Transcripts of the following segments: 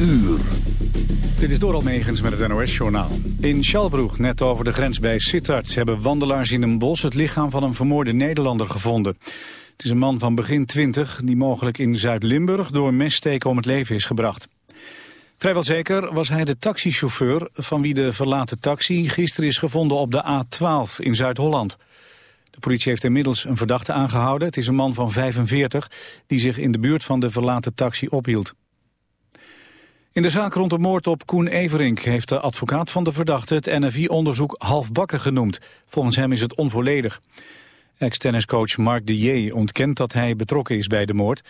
uur. Dit is Doral Megens met het NOS-journaal. In Schalbroek, net over de grens bij Sittard... hebben wandelaars in een bos het lichaam van een vermoorde Nederlander gevonden. Het is een man van begin 20 die mogelijk in Zuid-Limburg... door messteken om het leven is gebracht. Vrijwel zeker was hij de taxichauffeur... van wie de verlaten taxi gisteren is gevonden op de A12 in Zuid-Holland. De politie heeft inmiddels een verdachte aangehouden. Het is een man van 45 die zich in de buurt van de verlaten taxi ophield. In de zaak rond de moord op Koen Everink heeft de advocaat van de verdachte het NFI-onderzoek halfbakken genoemd. Volgens hem is het onvolledig. Ex-tenniscoach Mark de J. ontkent dat hij betrokken is bij de moord.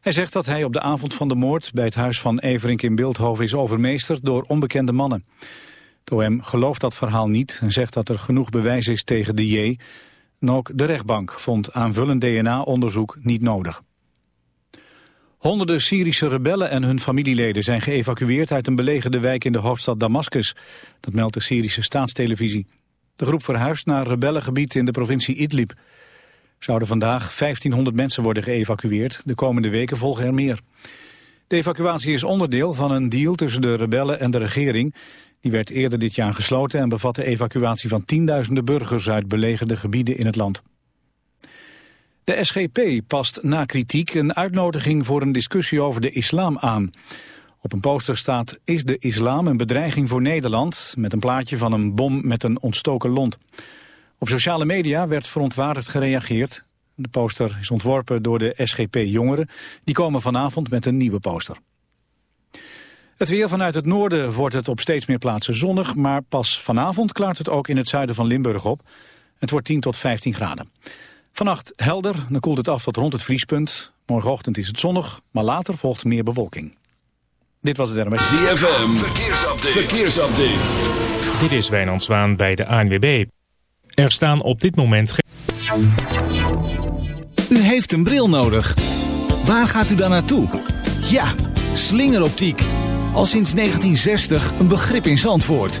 Hij zegt dat hij op de avond van de moord bij het huis van Everink in Beeldhoven is overmeesterd door onbekende mannen. De OM gelooft dat verhaal niet en zegt dat er genoeg bewijs is tegen de J. En ook de rechtbank vond aanvullend DNA-onderzoek niet nodig. Honderden Syrische rebellen en hun familieleden zijn geëvacueerd uit een belegerde wijk in de hoofdstad Damascus. Dat meldt de Syrische staatstelevisie. De groep verhuist naar rebellengebied in de provincie Idlib. Zouden vandaag 1500 mensen worden geëvacueerd. De komende weken volgen er meer. De evacuatie is onderdeel van een deal tussen de rebellen en de regering. Die werd eerder dit jaar gesloten en bevat de evacuatie van tienduizenden burgers uit belegerde gebieden in het land. De SGP past na kritiek een uitnodiging voor een discussie over de islam aan. Op een poster staat Is de islam een bedreiging voor Nederland? Met een plaatje van een bom met een ontstoken lont. Op sociale media werd verontwaardigd gereageerd. De poster is ontworpen door de SGP-jongeren. Die komen vanavond met een nieuwe poster. Het weer vanuit het noorden wordt het op steeds meer plaatsen zonnig... maar pas vanavond klaart het ook in het zuiden van Limburg op. Het wordt 10 tot 15 graden. Vannacht helder, dan koelt het af tot rond het vriespunt. Morgenochtend is het zonnig, maar later volgt meer bewolking. Dit was het RMS. ZFM, verkeersupdate. verkeersupdate. Dit is Wijnand Zwaan bij de ANWB. Er staan op dit moment geen... U heeft een bril nodig. Waar gaat u dan naartoe? Ja, slingeroptiek. Al sinds 1960 een begrip in Zandvoort.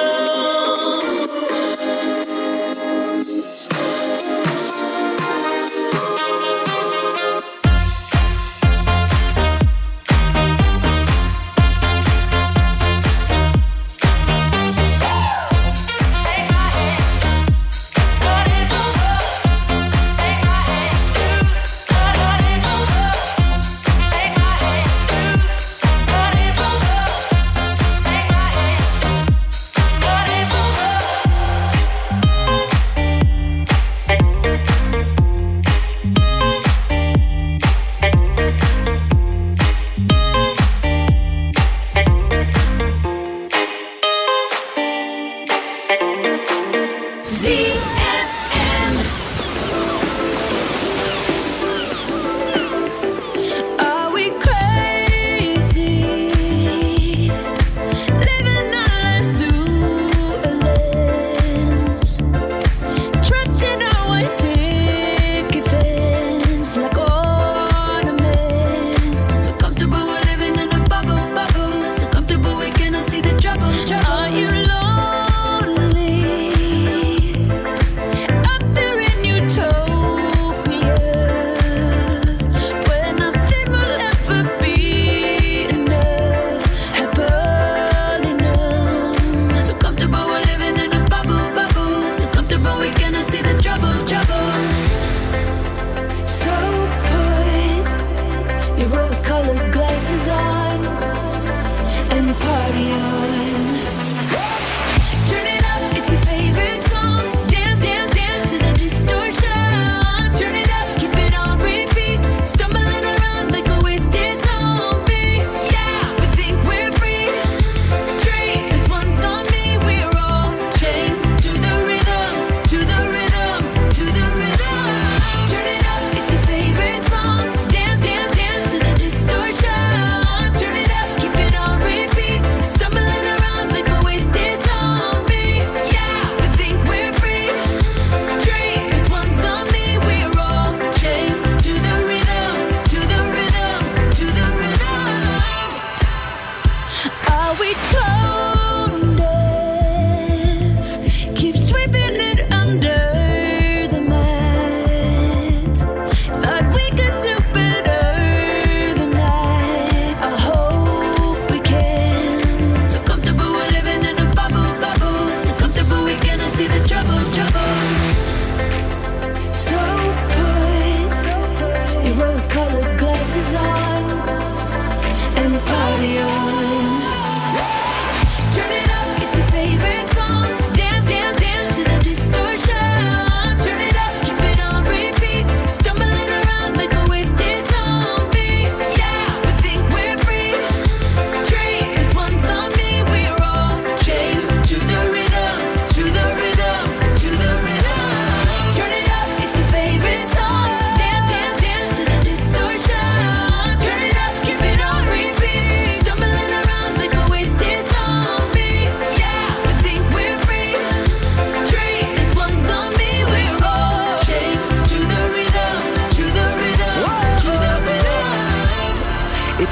Audio.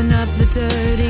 Open up the dirty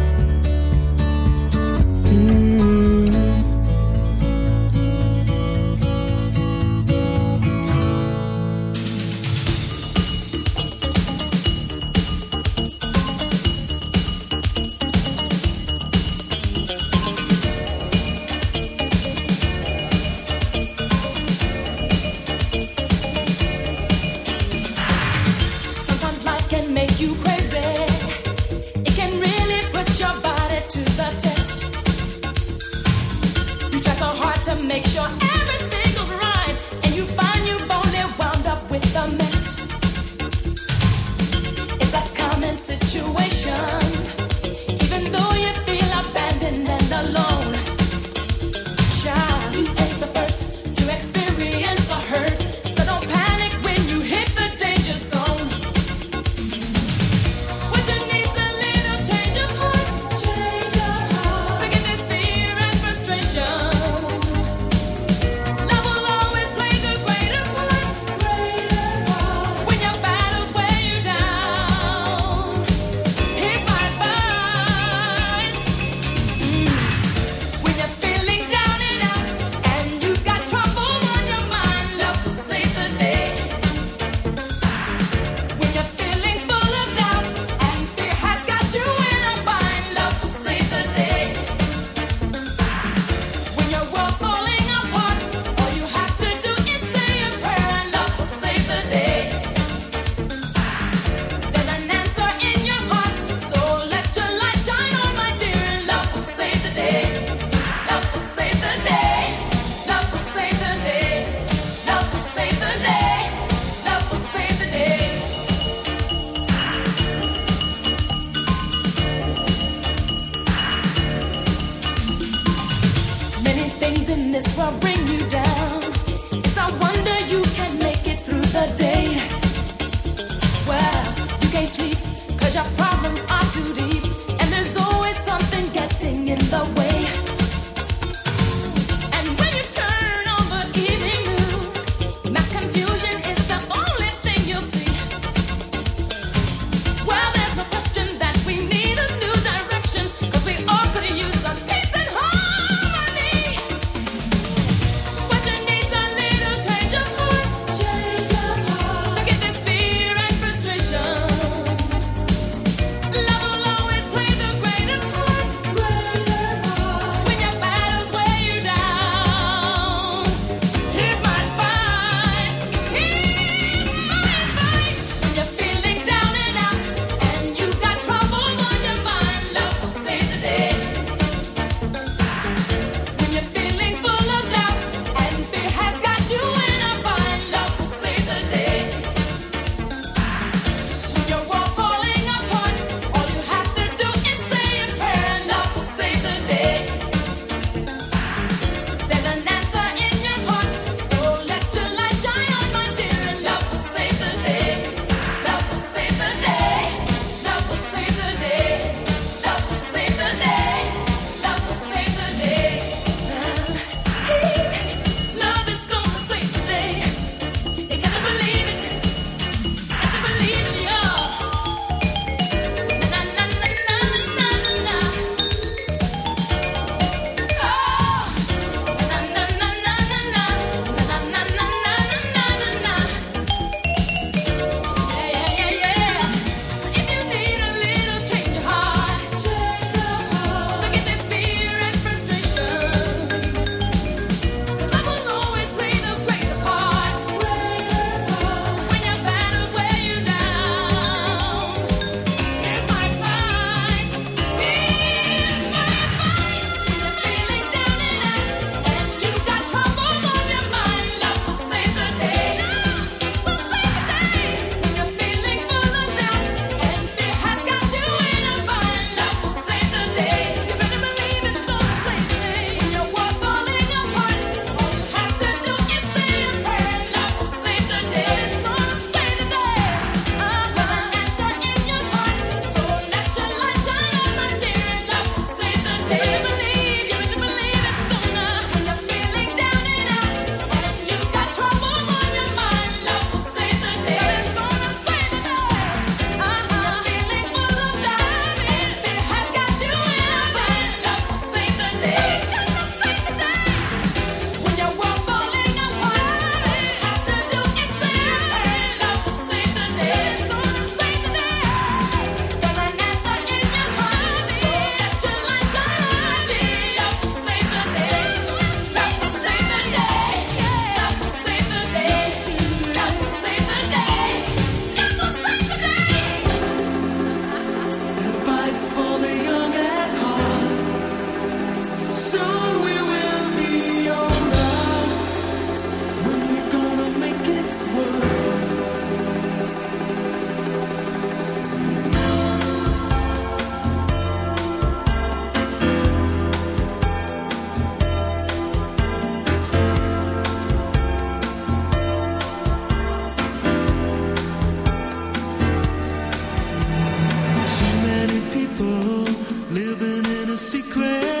secret.